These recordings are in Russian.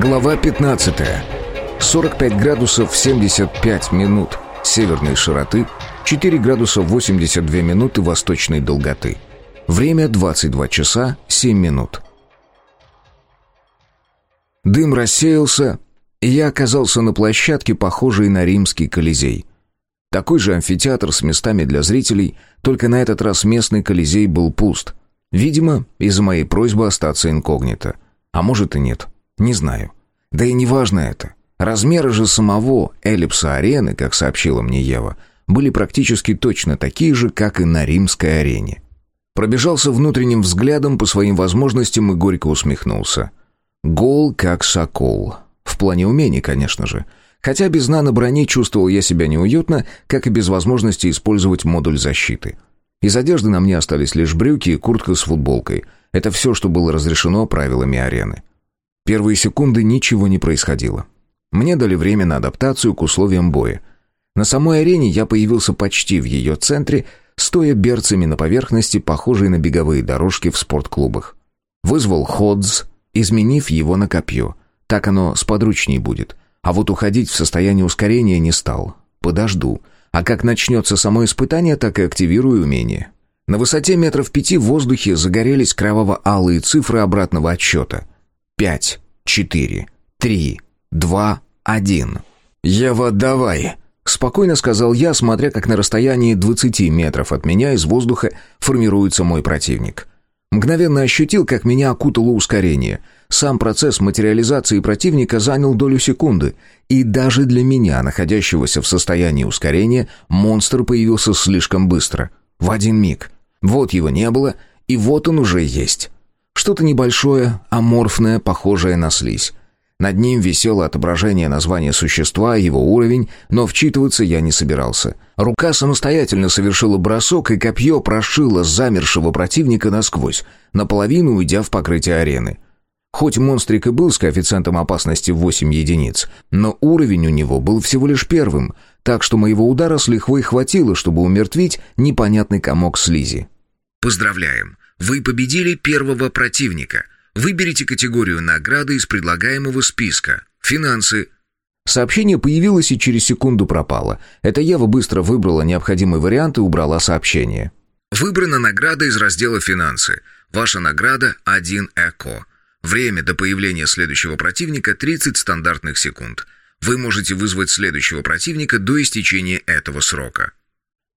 Глава 15. 45 градусов 75 минут северной широты, 4 градуса 82 минуты восточной долготы. Время 22 часа 7 минут. Дым рассеялся, и я оказался на площадке, похожей на римский Колизей. Такой же амфитеатр с местами для зрителей, только на этот раз местный Колизей был пуст. Видимо, из-за моей просьбы остаться инкогнито. А может и нет. Не знаю. Да и не важно это. Размеры же самого эллипса арены, как сообщила мне Ева, были практически точно такие же, как и на римской арене. Пробежался внутренним взглядом по своим возможностям и горько усмехнулся. Гол как сокол. В плане умений, конечно же. Хотя без нано-брони чувствовал я себя неуютно, как и без возможности использовать модуль защиты. Из одежды на мне остались лишь брюки и куртка с футболкой. Это все, что было разрешено правилами арены. Первые секунды ничего не происходило. Мне дали время на адаптацию к условиям боя. На самой арене я появился почти в ее центре, стоя берцами на поверхности, похожей на беговые дорожки в спортклубах. Вызвал ходз, изменив его на копье. Так оно сподручней будет. А вот уходить в состояние ускорения не стал. Подожду. А как начнется само испытание, так и активирую умение. На высоте метров пяти в воздухе загорелись кроваво-алые цифры обратного отсчета — Пять, четыре, три, два, один. «Ева, давай!» — спокойно сказал я, смотря как на расстоянии двадцати метров от меня из воздуха формируется мой противник. Мгновенно ощутил, как меня окутало ускорение. Сам процесс материализации противника занял долю секунды, и даже для меня, находящегося в состоянии ускорения, монстр появился слишком быстро. В один миг. Вот его не было, и вот он уже есть. Что-то небольшое, аморфное, похожее на слизь. Над ним висело отображение названия существа, его уровень, но вчитываться я не собирался. Рука самостоятельно совершила бросок, и копье прошило замершего противника насквозь, наполовину уйдя в покрытие арены. Хоть монстрик и был с коэффициентом опасности в 8 единиц, но уровень у него был всего лишь первым, так что моего удара с лихвой хватило, чтобы умертвить непонятный комок слизи. «Поздравляем! Вы победили первого противника. Выберите категорию награды из предлагаемого списка. Финансы. Сообщение появилось и через секунду пропало. Это Ева быстро выбрала необходимый вариант и убрала сообщение. Выбрана награда из раздела «Финансы». Ваша награда – 1 ЭКО. Время до появления следующего противника – 30 стандартных секунд. Вы можете вызвать следующего противника до истечения этого срока.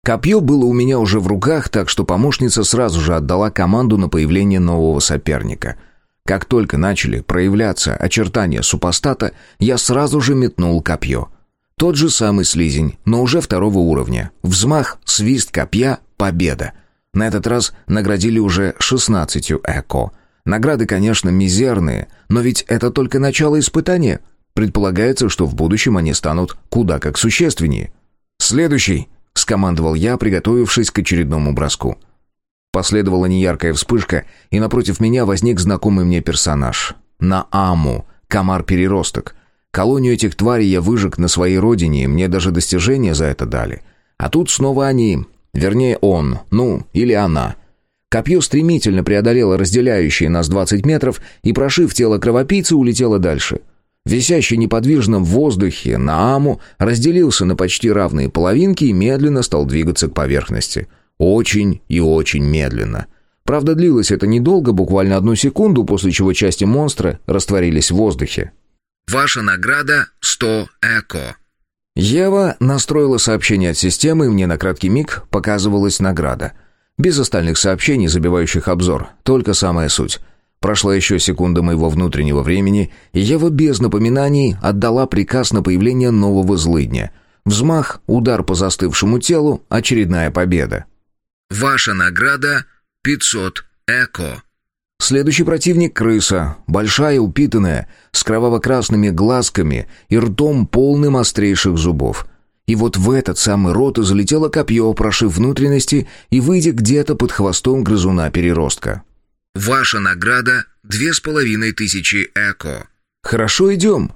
Копье было у меня уже в руках, так что помощница сразу же отдала команду на появление нового соперника. Как только начали проявляться очертания супостата, я сразу же метнул копье. Тот же самый слизень, но уже второго уровня. Взмах, свист копья, победа. На этот раз наградили уже 16 эко. Награды, конечно, мизерные, но ведь это только начало испытания. Предполагается, что в будущем они станут куда как существеннее. Следующий — скомандовал я, приготовившись к очередному броску. Последовала неяркая вспышка, и напротив меня возник знакомый мне персонаж. Нааму, комар-переросток. Колонию этих тварей я выжег на своей родине, и мне даже достижения за это дали. А тут снова они, вернее он, ну, или она. Копье стремительно преодолело разделяющие нас 20 метров и, прошив тело кровопийцы, улетело дальше — Висящий неподвижно в воздухе Нааму разделился на почти равные половинки и медленно стал двигаться к поверхности. Очень и очень медленно. Правда, длилось это недолго, буквально одну секунду, после чего части монстра растворились в воздухе. «Ваша награда — 100 ЭКО». Ева настроила сообщение от системы, и мне на краткий миг показывалась награда. Без остальных сообщений, забивающих обзор, только самая суть. Прошла еще секунда моего внутреннего времени, и Ева без напоминаний отдала приказ на появление нового злыдня. Взмах, удар по застывшему телу, очередная победа. «Ваша награда — 500 эко». Следующий противник — крыса, большая, упитанная, с кроваво-красными глазками и ртом полным острейших зубов. И вот в этот самый рот и залетело копье, прошив внутренности и выйдя где-то под хвостом грызуна-переростка. Ваша награда — две с половиной тысячи эко». «Хорошо, идем».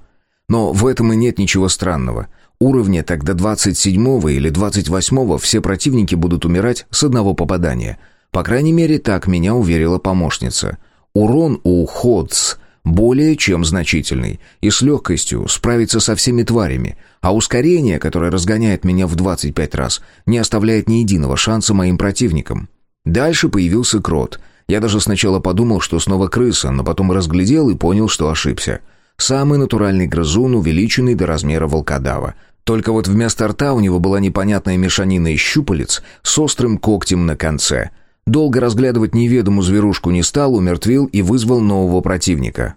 Но в этом и нет ничего странного. Уровня тогда 27 или 28 все противники будут умирать с одного попадания. По крайней мере, так меня уверила помощница. Урон у Ходс более чем значительный, и с легкостью справиться со всеми тварями, а ускорение, которое разгоняет меня в 25 раз, не оставляет ни единого шанса моим противникам. Дальше появился крот. Я даже сначала подумал, что снова крыса, но потом разглядел и понял, что ошибся. Самый натуральный грызун, увеличенный до размера волкодава. Только вот вместо рта у него была непонятная мешанина из щупалец с острым когтем на конце — Долго разглядывать неведомую зверушку не стал, умертвил и вызвал нового противника.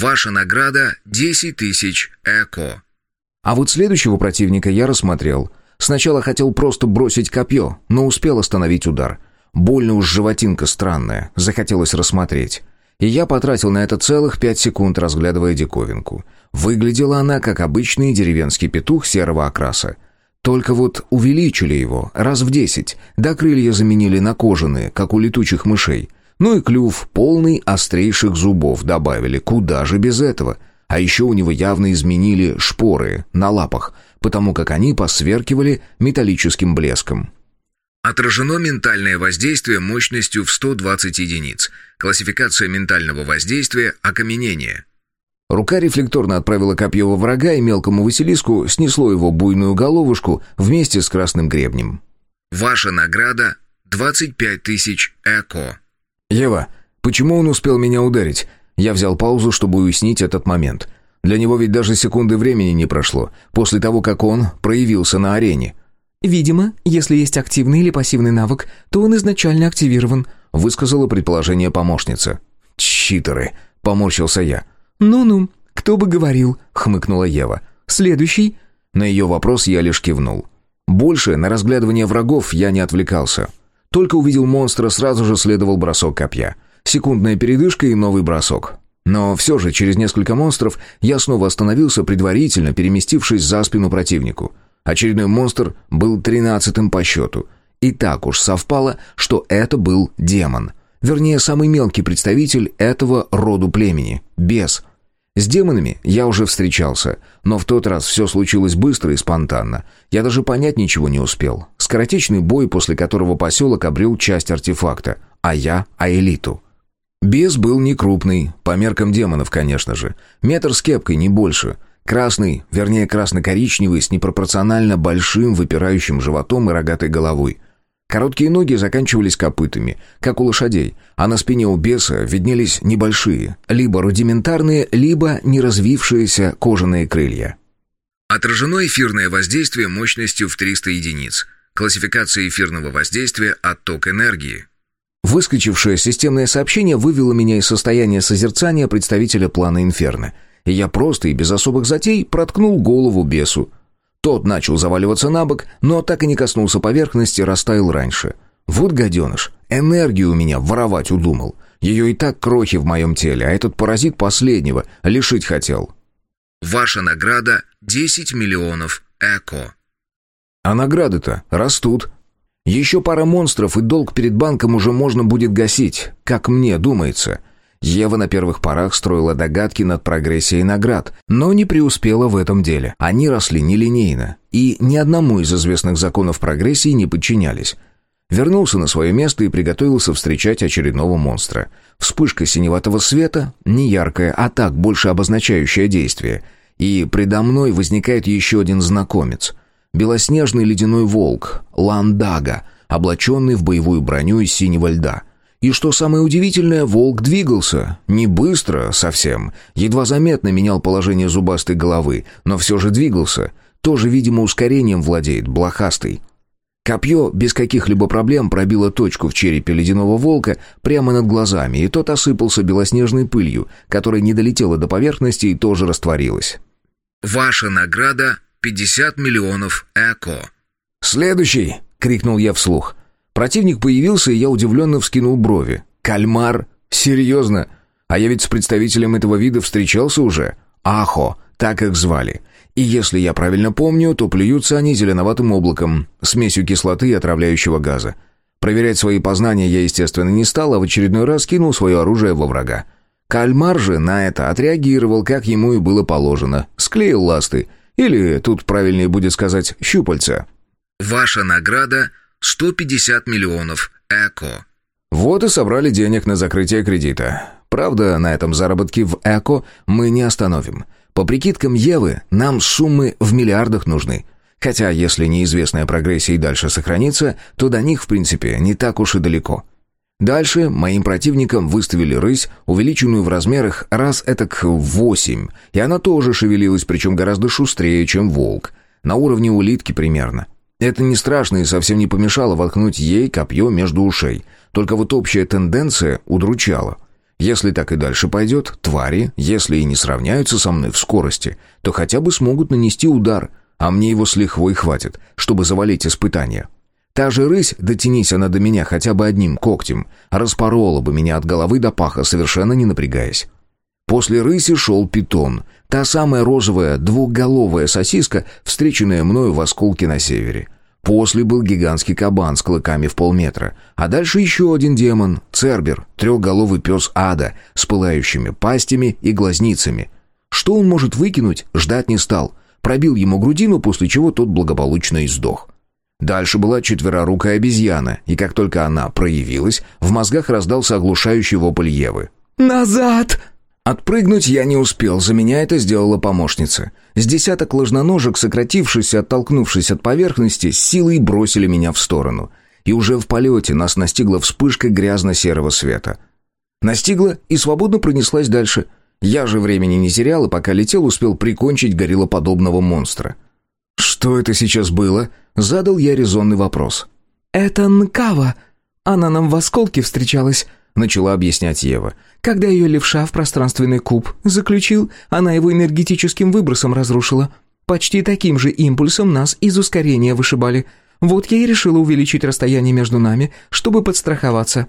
«Ваша награда — 10 тысяч эко». А вот следующего противника я рассмотрел. Сначала хотел просто бросить копье, но успел остановить удар. Больно уж животинка странная, захотелось рассмотреть. И я потратил на это целых пять секунд, разглядывая диковинку. Выглядела она, как обычный деревенский петух серого окраса — только вот увеличили его раз в десять, да крылья заменили на кожаные, как у летучих мышей. Ну и клюв, полный острейших зубов, добавили. Куда же без этого? А еще у него явно изменили шпоры на лапах, потому как они посверкивали металлическим блеском. Отражено ментальное воздействие мощностью в 120 единиц. Классификация ментального воздействия – окаменение. Рука рефлекторно отправила копье во врага, и мелкому Василиску снесло его буйную головушку вместе с красным гребнем. «Ваша награда — 25 тысяч эко». «Ева, почему он успел меня ударить?» Я взял паузу, чтобы уяснить этот момент. Для него ведь даже секунды времени не прошло, после того, как он проявился на арене. «Видимо, если есть активный или пассивный навык, то он изначально активирован», высказала предположение помощница. «Читеры!» — поморщился я. «Ну-ну, кто бы говорил», — хмыкнула Ева. «Следующий?» На ее вопрос я лишь кивнул. Больше на разглядывание врагов я не отвлекался. Только увидел монстра, сразу же следовал бросок копья. Секундная передышка и новый бросок. Но все же через несколько монстров я снова остановился, предварительно переместившись за спину противнику. Очередной монстр был тринадцатым по счету. И так уж совпало, что это был демон. Вернее, самый мелкий представитель этого роду племени — бес. С демонами я уже встречался, но в тот раз все случилось быстро и спонтанно. Я даже понять ничего не успел. Скоротечный бой, после которого поселок обрел часть артефакта, а я — аэлиту. Бес был не крупный, по меркам демонов, конечно же. Метр с кепкой, не больше. Красный, вернее красно-коричневый, с непропорционально большим выпирающим животом и рогатой головой. Короткие ноги заканчивались копытами, как у лошадей, а на спине у беса виднелись небольшие, либо рудиментарные, либо неразвившиеся кожаные крылья. Отражено эфирное воздействие мощностью в 300 единиц. Классификация эфирного воздействия «Отток энергии». Выскочившее системное сообщение вывело меня из состояния созерцания представителя плана Инферно, и я просто и без особых затей проткнул голову бесу, тот начал заваливаться на бок, но так и не коснулся поверхности, растаял раньше. Вот гаденыш, энергию у меня воровать удумал. Ее и так крохи в моем теле, а этот паразит последнего лишить хотел. Ваша награда — 10 миллионов эко. А награды-то растут. Еще пара монстров, и долг перед банком уже можно будет гасить, как мне думается. Ева на первых порах строила догадки над прогрессией наград, но не преуспела в этом деле. Они росли нелинейно и ни одному из известных законов прогрессии не подчинялись. Вернулся на свое место и приготовился встречать очередного монстра. Вспышка синеватого света, не яркая, а так больше обозначающая действие. И предо мной возникает еще один знакомец. Белоснежный ледяной волк, Ландага, облаченный в боевую броню из синего льда. И что самое удивительное, волк двигался. Не быстро совсем. Едва заметно менял положение зубастой головы, но все же двигался. Тоже, видимо, ускорением владеет, блохастый. Копье без каких-либо проблем пробило точку в черепе ледяного волка прямо над глазами, и тот осыпался белоснежной пылью, которая не долетела до поверхности и тоже растворилась. «Ваша награда — 50 миллионов эко». «Следующий!» — крикнул я вслух. Противник появился, и я удивленно вскинул брови. «Кальмар? Серьезно? А я ведь с представителем этого вида встречался уже. Ахо, так их звали. И если я правильно помню, то плюются они зеленоватым облаком, смесью кислоты и отравляющего газа. Проверять свои познания я, естественно, не стал, а в очередной раз кинул свое оружие во врага. Кальмар же на это отреагировал, как ему и было положено. Склеил ласты. Или, тут правильнее будет сказать, щупальца. «Ваша награда 150 миллионов эко. Вот и собрали денег на закрытие кредита. Правда, на этом заработке в ЭКО мы не остановим. По прикидкам Евы, нам суммы в миллиардах нужны. Хотя, если неизвестная прогрессия и дальше сохранится, то до них, в принципе, не так уж и далеко. Дальше моим противникам выставили рысь, увеличенную в размерах раз этак в восемь, и она тоже шевелилась, причем гораздо шустрее, чем волк. На уровне улитки примерно. Это не страшно и совсем не помешало воткнуть ей копье между ушей. Только вот общая тенденция удручала. Если так и дальше пойдет, твари, если и не сравняются со мной в скорости, то хотя бы смогут нанести удар, а мне его с лихвой хватит, чтобы завалить испытание. Та же рысь, дотянись она до меня хотя бы одним когтем, распорола бы меня от головы до паха, совершенно не напрягаясь. После рыси шел питон, та самая розовая двухголовая сосиска, встреченная мною в осколке на севере. После был гигантский кабан с клыками в полметра, а дальше еще один демон, Цербер, трехголовый пес ада, с пылающими пастями и глазницами. Что он может выкинуть, ждать не стал. Пробил ему грудину, после чего тот благополучно издох. Дальше была четверорукая обезьяна, и как только она проявилась, в мозгах раздался оглушающий вопль Евы. «Назад!» Отпрыгнуть я не успел, за меня это сделала помощница. С десяток ложноножек, сократившись и оттолкнувшись от поверхности, с силой бросили меня в сторону. И уже в полете нас настигла вспышка грязно-серого света. Настигла и свободно пронеслась дальше. Я же времени не терял, и пока летел, успел прикончить гориллоподобного монстра. «Что это сейчас было?» Задал я резонный вопрос. «Это Нкава. Она нам в осколке встречалась», — начала объяснять Ева. «Когда ее левша в пространственный куб заключил, она его энергетическим выбросом разрушила. Почти таким же импульсом нас из ускорения вышибали. Вот я и решила увеличить расстояние между нами, чтобы подстраховаться».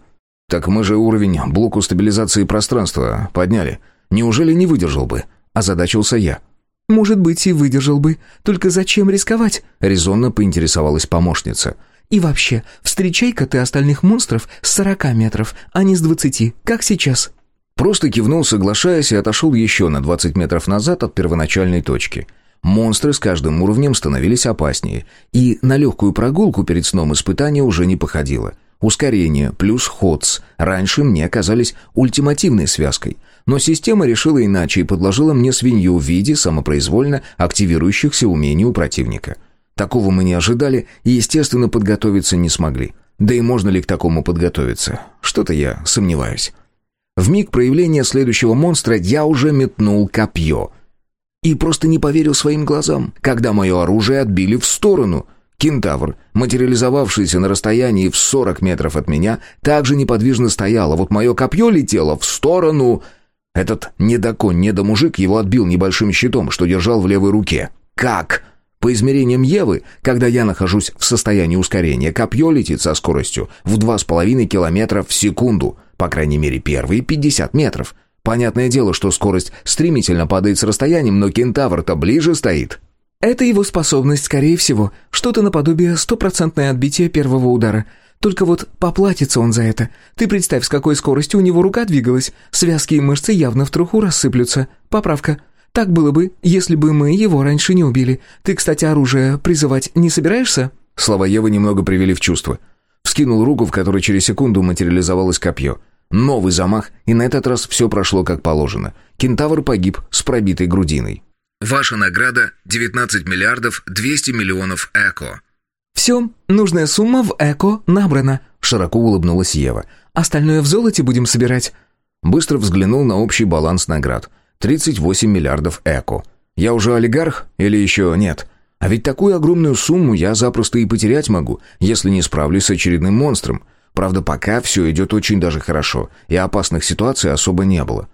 «Так мы же уровень блоку стабилизации пространства подняли. Неужели не выдержал бы?» – озадачился я. «Может быть, и выдержал бы. Только зачем рисковать?» — резонно поинтересовалась помощница. «И вообще, встречай-ка ты остальных монстров с сорока метров, а не с двадцати, как сейчас». Просто кивнул, соглашаясь, и отошел еще на двадцать метров назад от первоначальной точки. Монстры с каждым уровнем становились опаснее, и на легкую прогулку перед сном испытания уже не походило. Ускорение плюс ходс раньше мне казались ультимативной связкой — но система решила иначе и подложила мне свинью в виде самопроизвольно активирующихся умений у противника. Такого мы не ожидали и, естественно, подготовиться не смогли. Да и можно ли к такому подготовиться? Что-то я сомневаюсь. В миг проявления следующего монстра я уже метнул копье. И просто не поверил своим глазам, когда мое оружие отбили в сторону. Кентавр, материализовавшийся на расстоянии в 40 метров от меня, также неподвижно стоял, а вот мое копье летело в сторону... Этот недоконь, недомужик его отбил небольшим щитом, что держал в левой руке. Как? По измерениям Евы, когда я нахожусь в состоянии ускорения, копье летит со скоростью в 2,5 километра в секунду, по крайней мере первые 50 метров. Понятное дело, что скорость стремительно падает с расстоянием, но кентавр-то ближе стоит. Это его способность, скорее всего, что-то наподобие стопроцентное отбитие первого удара. Только вот поплатится он за это. Ты представь, с какой скоростью у него рука двигалась. Связки и мышцы явно в труху рассыплются. Поправка. Так было бы, если бы мы его раньше не убили. Ты, кстати, оружие призывать не собираешься?» Слова Евы немного привели в чувство. Вскинул руку, в которой через секунду материализовалось копье. Новый замах, и на этот раз все прошло как положено. Кентавр погиб с пробитой грудиной. Ваша награда — 19 миллиардов 200 миллионов ЭКО. «Все, нужная сумма в ЭКО набрана», — широко улыбнулась Ева. «Остальное в золоте будем собирать». Быстро взглянул на общий баланс наград. 38 миллиардов ЭКО. Я уже олигарх или еще нет? А ведь такую огромную сумму я запросто и потерять могу, если не справлюсь с очередным монстром. Правда, пока все идет очень даже хорошо, и опасных ситуаций особо не было.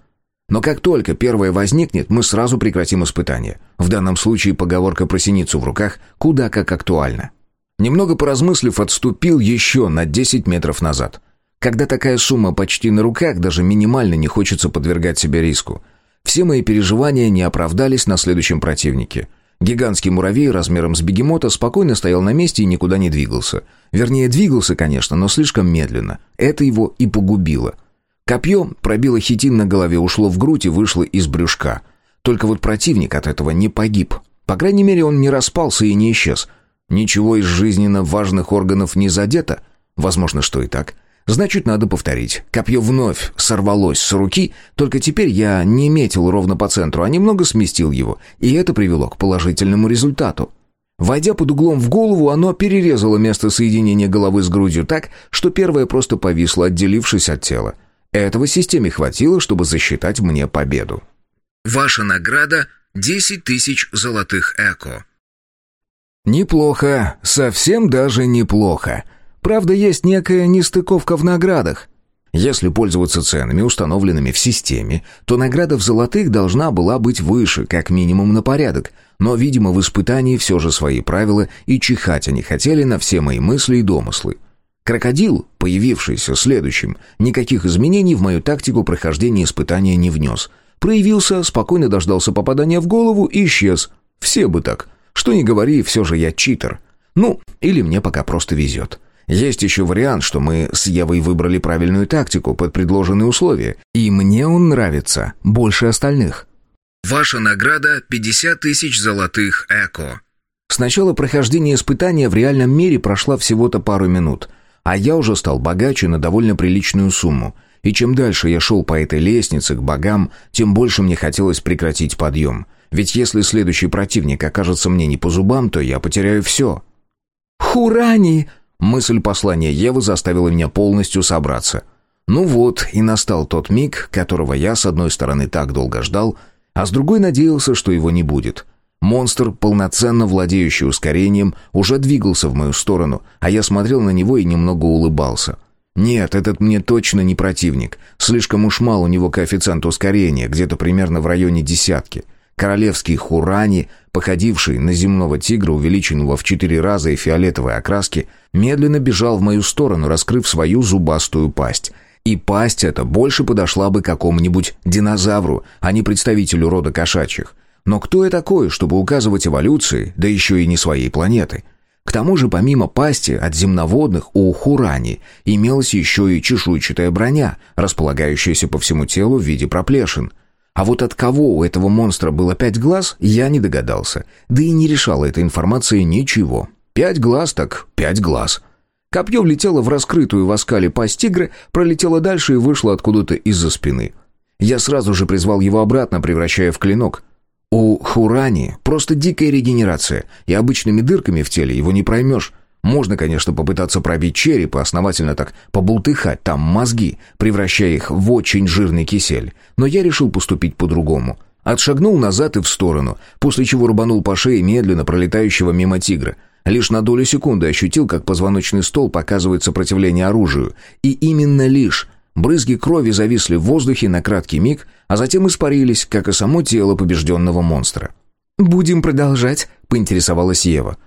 Но как только первое возникнет, мы сразу прекратим испытание. В данном случае поговорка про синицу в руках куда как актуальна. Немного поразмыслив, отступил еще на 10 метров назад. Когда такая сумма почти на руках, даже минимально не хочется подвергать себе риску. Все мои переживания не оправдались на следующем противнике. Гигантский муравей размером с бегемота спокойно стоял на месте и никуда не двигался. Вернее, двигался, конечно, но слишком медленно. Это его и погубило. Копье пробило хитин на голове, ушло в грудь и вышло из брюшка. Только вот противник от этого не погиб. По крайней мере, он не распался и не исчез. Ничего из жизненно важных органов не задето? Возможно, что и так. Значит, надо повторить. Копье вновь сорвалось с руки, только теперь я не метил ровно по центру, а немного сместил его, и это привело к положительному результату. Войдя под углом в голову, оно перерезало место соединения головы с грудью так, что первое просто повисло, отделившись от тела. Этого системе хватило, чтобы засчитать мне победу. Ваша награда — 10 тысяч золотых эко. Неплохо, совсем даже неплохо. Правда, есть некая нестыковка в наградах. Если пользоваться ценами, установленными в системе, то награда в золотых должна была быть выше, как минимум на порядок, но, видимо, в испытании все же свои правила, и чихать они хотели на все мои мысли и домыслы. Крокодил, появившийся следующим, никаких изменений в мою тактику прохождения испытания не внес. Проявился, спокойно дождался попадания в голову и исчез. Все бы так. Что ни говори, все же я читер. Ну, или мне пока просто везет. Есть еще вариант, что мы с Евой выбрали правильную тактику под предложенные условия, и мне он нравится больше остальных. Ваша награда — 50 тысяч золотых эко. С начала прохождения испытания в реальном мире прошла всего-то пару минут, а я уже стал богаче на довольно приличную сумму. И чем дальше я шел по этой лестнице к богам, тем больше мне хотелось прекратить подъем. Ведь если следующий противник окажется мне не по зубам, то я потеряю все. «Хурани!» Мысль послания Евы заставила меня полностью собраться. Ну вот, и настал тот миг, которого я, с одной стороны, так долго ждал, а с другой надеялся, что его не будет. Монстр, полноценно владеющий ускорением, уже двигался в мою сторону, а я смотрел на него и немного улыбался. Нет, этот мне точно не противник. Слишком уж мал у него коэффициент ускорения, где-то примерно в районе десятки. Королевский хурани, походивший на земного тигра, увеличенного в четыре раза и фиолетовой окраски, медленно бежал в мою сторону, раскрыв свою зубастую пасть. И пасть эта больше подошла бы какому-нибудь динозавру, а не представителю рода кошачьих. Но кто я такой, чтобы указывать эволюции, да еще и не своей планеты? К тому же, помимо пасти от земноводных, у Хурани имелась еще и чешуйчатая броня, располагающаяся по всему телу в виде проплешин — а вот от кого у этого монстра было пять глаз, я не догадался. Да и не решала эта информация ничего. Пять глаз так пять глаз. Копье влетело в раскрытую в оскале пасть тигра, пролетело дальше и вышло откуда-то из-за спины. Я сразу же призвал его обратно, превращая в клинок. У Хурани просто дикая регенерация, и обычными дырками в теле его не проймешь. Можно, конечно, попытаться пробить череп и основательно так побултыхать там мозги, превращая их в очень жирный кисель. Но я решил поступить по-другому. Отшагнул назад и в сторону, после чего рубанул по шее медленно пролетающего мимо тигра. Лишь на долю секунды ощутил, как позвоночный стол показывает сопротивление оружию. И именно лишь брызги крови зависли в воздухе на краткий миг, а затем испарились, как и само тело побежденного монстра. «Будем продолжать?» — поинтересовалась Ева.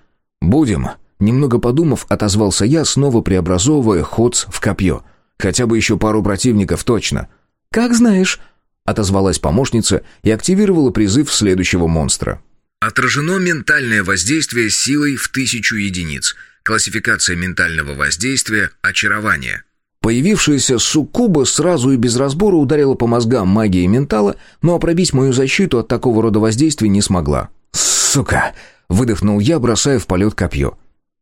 «Будем», Немного подумав, отозвался я, снова преобразовывая ходс в копье. Хотя бы еще пару противников точно. «Как знаешь», — отозвалась помощница и активировала призыв следующего монстра. Отражено ментальное воздействие силой в тысячу единиц. Классификация ментального воздействия – очарование. Появившаяся суккуба сразу и без разбора ударила по мозгам магии ментала, но пробить мою защиту от такого рода воздействия не смогла. «Сука!» — выдохнул я, бросая в полет копье.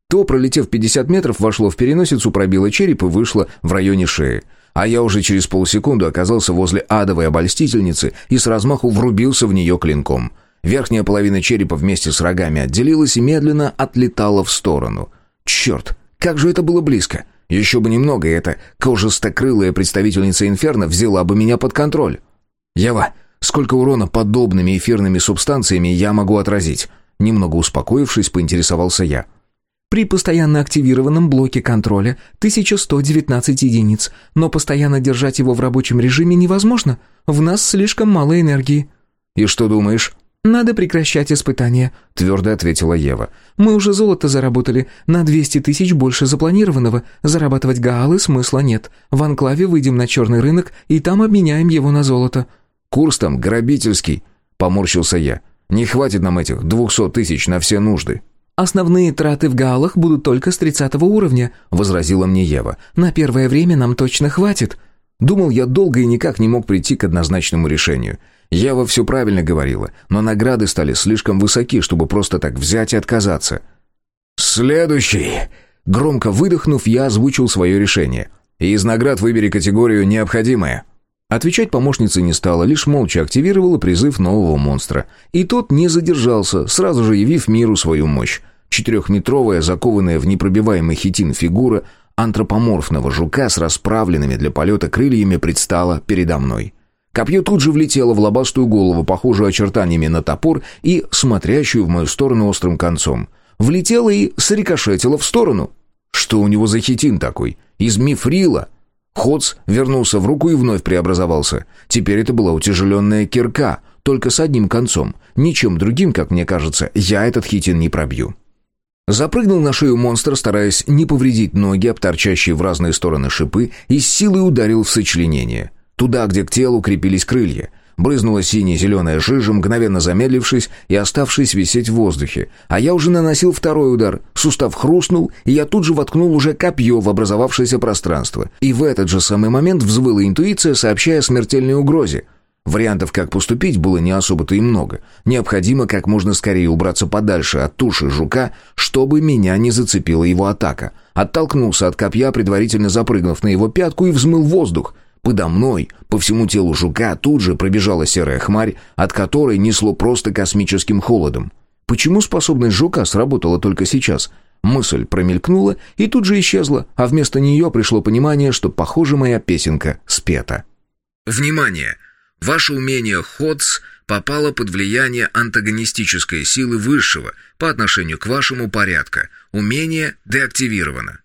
То, пролетев 50 метров, вошло в переносицу, пробило череп и вышло в районе шеи. А я уже через полсекунды оказался возле адовой обольстительницы и с размаху врубился в нее клинком. Верхняя половина черепа вместе с рогами отделилась и медленно отлетала в сторону. Черт, как же это было близко! Еще бы немного, и эта кожестокрылая представительница Инферно взяла бы меня под контроль. «Ева, сколько урона подобными эфирными субстанциями я могу отразить?» Немного успокоившись, поинтересовался я. При постоянно активированном блоке контроля 1119 единиц, но постоянно держать его в рабочем режиме невозможно. В нас слишком мало энергии». «И что думаешь?» «Надо прекращать испытания», — твердо ответила Ева. «Мы уже золото заработали, на 200 тысяч больше запланированного. Зарабатывать гаалы смысла нет. В Анклаве выйдем на черный рынок, и там обменяем его на золото». «Курс там грабительский», — поморщился я. «Не хватит нам этих двухсот тысяч на все нужды». «Основные траты в галах будут только с тридцатого уровня», — возразила мне Ева. «На первое время нам точно хватит». Думал, я долго и никак не мог прийти к однозначному решению. Ева все правильно говорила, но награды стали слишком высоки, чтобы просто так взять и отказаться. «Следующий!» Громко выдохнув, я озвучил свое решение. Из наград выбери категорию «необходимая». Отвечать помощница не стала, лишь молча активировала призыв нового монстра. И тот не задержался, сразу же явив миру свою мощь. Четырехметровая, закованная в непробиваемый хитин фигура антропоморфного жука с расправленными для полета крыльями предстала передо мной. Копье тут же влетело в лобастую голову, похожую очертаниями на топор и смотрящую в мою сторону острым концом. Влетело и срикошетило в сторону. Что у него за хитин такой? Из мифрила? Ходс вернулся в руку и вновь преобразовался. Теперь это была утяжеленная кирка, только с одним концом. Ничем другим, как мне кажется, я этот хитин не пробью. Запрыгнул на шею монстра, стараясь не повредить ноги, обторчащие в разные стороны шипы, и с силой ударил в сочленение. Туда, где к телу крепились крылья. Брызнула сине-зеленая жижа, мгновенно замедлившись и оставшись висеть в воздухе. А я уже наносил второй удар. Сустав хрустнул, и я тут же воткнул уже копье в образовавшееся пространство. И в этот же самый момент взвыла интуиция, сообщая о смертельной угрозе. Вариантов, как поступить, было не особо-то и много. Необходимо как можно скорее убраться подальше от туши жука, чтобы меня не зацепила его атака. Оттолкнулся от копья, предварительно запрыгнув на его пятку и взмыл воздух — Подо мной, по всему телу жука, тут же пробежала серая хмарь, от которой несло просто космическим холодом. Почему способность жука сработала только сейчас? Мысль промелькнула и тут же исчезла, а вместо нее пришло понимание, что, похоже, моя песенка спета. Внимание! Ваше умение Ходс попало под влияние антагонистической силы высшего по отношению к вашему порядка. Умение деактивировано.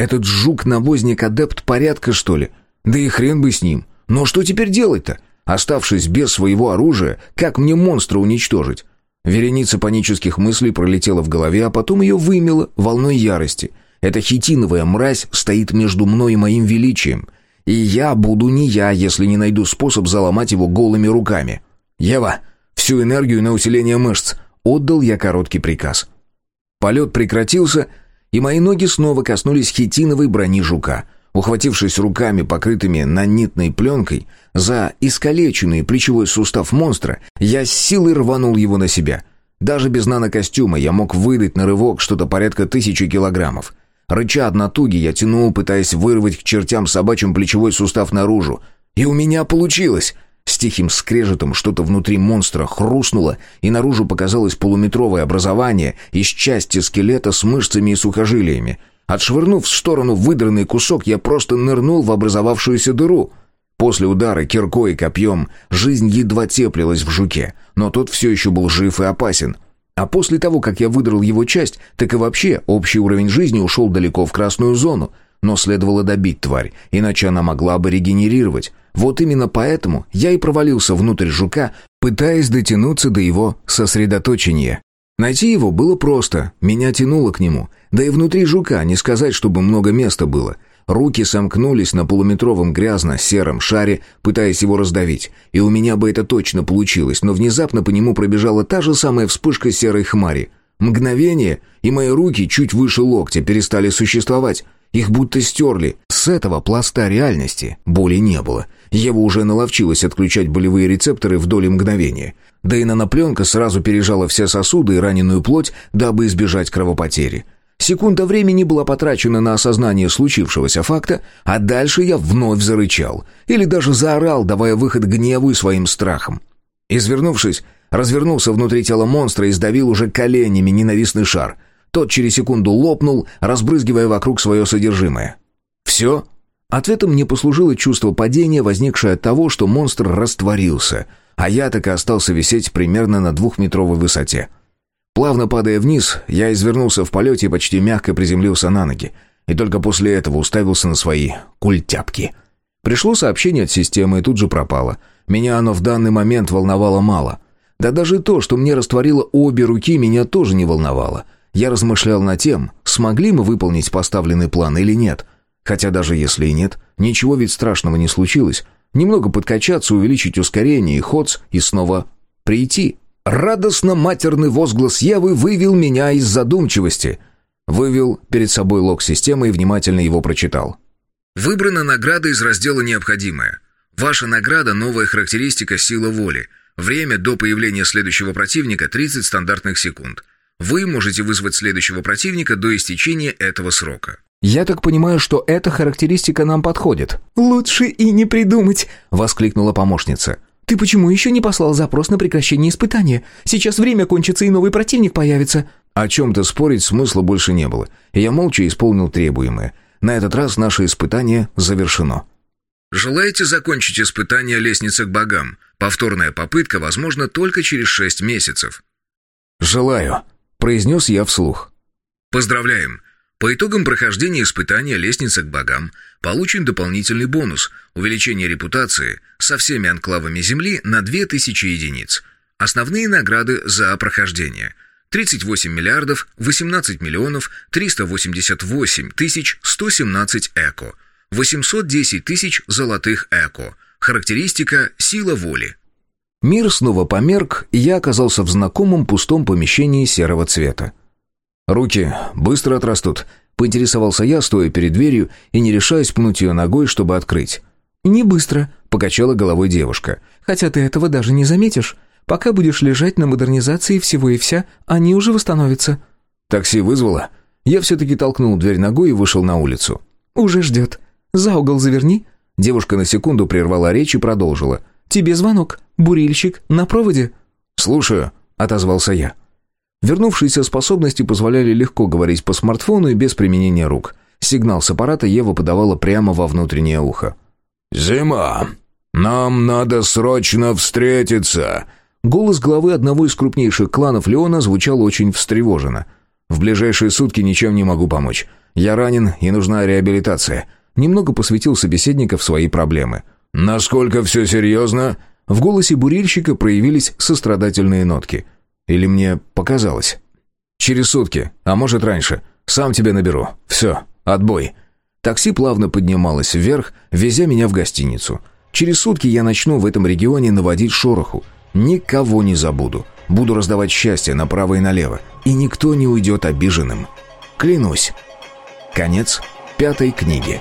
Этот жук-навозник-адепт порядка, что ли? Да и хрен бы с ним. Но что теперь делать-то? Оставшись без своего оружия, как мне монстра уничтожить? Вереница панических мыслей пролетела в голове, а потом ее вымело волной ярости. Эта хитиновая мразь стоит между мной и моим величием. И я буду не я, если не найду способ заломать его голыми руками. «Ева, всю энергию на усиление мышц!» Отдал я короткий приказ. Полет прекратился, и мои ноги снова коснулись хитиновой брони жука — Ухватившись руками, покрытыми нанитной пленкой, за искалеченный плечевой сустав монстра, я с силой рванул его на себя. Даже без нанокостюма я мог выдать на рывок что-то порядка тысячи килограммов. Рыча от натуги, я тянул, пытаясь вырвать к чертям собачьим плечевой сустав наружу. И у меня получилось! С тихим скрежетом что-то внутри монстра хрустнуло, и наружу показалось полуметровое образование из части скелета с мышцами и сухожилиями — Отшвырнув в сторону выдранный кусок, я просто нырнул в образовавшуюся дыру. После удара киркой и копьем жизнь едва теплилась в жуке, но тот все еще был жив и опасен. А после того, как я выдрал его часть, так и вообще общий уровень жизни ушел далеко в красную зону. Но следовало добить тварь, иначе она могла бы регенерировать. Вот именно поэтому я и провалился внутрь жука, пытаясь дотянуться до его сосредоточения. Найти его было просто, меня тянуло к нему. Да и внутри жука не сказать, чтобы много места было. Руки сомкнулись на полуметровом грязно-сером шаре, пытаясь его раздавить. И у меня бы это точно получилось, но внезапно по нему пробежала та же самая вспышка серой хмари. Мгновение, и мои руки чуть выше локтя перестали существовать. Их будто стерли. С этого пласта реальности боли не было. Ева уже наловчилась отключать болевые рецепторы в доли мгновения. Да и нанопленка сразу пережала все сосуды и раненую плоть, дабы избежать кровопотери. Секунда времени была потрачена на осознание случившегося факта, а дальше я вновь зарычал. Или даже заорал, давая выход гневу и своим страхам. Извернувшись, развернулся внутри тела монстра и сдавил уже коленями ненавистный шар. Тот через секунду лопнул, разбрызгивая вокруг свое содержимое. «Все?» Ответом мне послужило чувство падения, возникшее от того, что монстр растворился, а я так и остался висеть примерно на двухметровой высоте. Плавно падая вниз, я извернулся в полете и почти мягко приземлился на ноги, и только после этого уставился на свои культяпки. Пришло сообщение от системы и тут же пропало. Меня оно в данный момент волновало мало. Да даже то, что мне растворило обе руки, меня тоже не волновало — я размышлял над тем, смогли мы выполнить поставленный план или нет. Хотя даже если и нет, ничего ведь страшного не случилось. Немного подкачаться, увеличить ускорение и ходс, и снова прийти. Радостно матерный возглас Евы вывел меня из задумчивости. Вывел перед собой лог системы и внимательно его прочитал. Выбрана награда из раздела «Необходимое». Ваша награда – новая характеристика «Сила воли». Время до появления следующего противника – 30 стандартных секунд – вы можете вызвать следующего противника до истечения этого срока. «Я так понимаю, что эта характеристика нам подходит». «Лучше и не придумать!» — воскликнула помощница. «Ты почему еще не послал запрос на прекращение испытания? Сейчас время кончится, и новый противник появится». О чем-то спорить смысла больше не было, и я молча исполнил требуемое. На этот раз наше испытание завершено. Желаете закончить испытание лестницы к богам? Повторная попытка возможна только через шесть месяцев. «Желаю», — произнес я вслух. Поздравляем! По итогам прохождения испытания лестницы к богам получен дополнительный бонус – увеличение репутации со всеми анклавами Земли на 2000 единиц. Основные награды за прохождение – 38 миллиардов 18 миллионов 388 тысяч 117 эко, 810 тысяч золотых эко. Характеристика «Сила воли». Мир снова померк, и я оказался в знакомом пустом помещении серого цвета. «Руки быстро отрастут», — поинтересовался я, стоя перед дверью и не решаясь пнуть ее ногой, чтобы открыть. «Не быстро», — покачала головой девушка. «Хотя ты этого даже не заметишь. Пока будешь лежать на модернизации всего и вся, они уже восстановятся». «Такси вызвала?» Я все-таки толкнул дверь ногой и вышел на улицу. «Уже ждет. За угол заверни». Девушка на секунду прервала речь и продолжила. «Тебе звонок. Бурильщик на проводе». «Слушаю», — отозвался я. Вернувшиеся способности позволяли легко говорить по смартфону и без применения рук. Сигнал с аппарата Ева подавала прямо во внутреннее ухо. «Зима, нам надо срочно встретиться!» Голос главы одного из крупнейших кланов Леона звучал очень встревоженно. «В ближайшие сутки ничем не могу помочь. Я ранен и нужна реабилитация». Немного посвятил собеседника в свои проблемы. «Насколько все серьезно?» В голосе бурильщика проявились сострадательные нотки. Или мне показалось? «Через сутки, а может раньше. Сам тебя наберу. Все, отбой». Такси плавно поднималось вверх, везя меня в гостиницу. Через сутки я начну в этом регионе наводить шороху. Никого не забуду. Буду раздавать счастье направо и налево. И никто не уйдет обиженным. Клянусь. Конец пятой книги.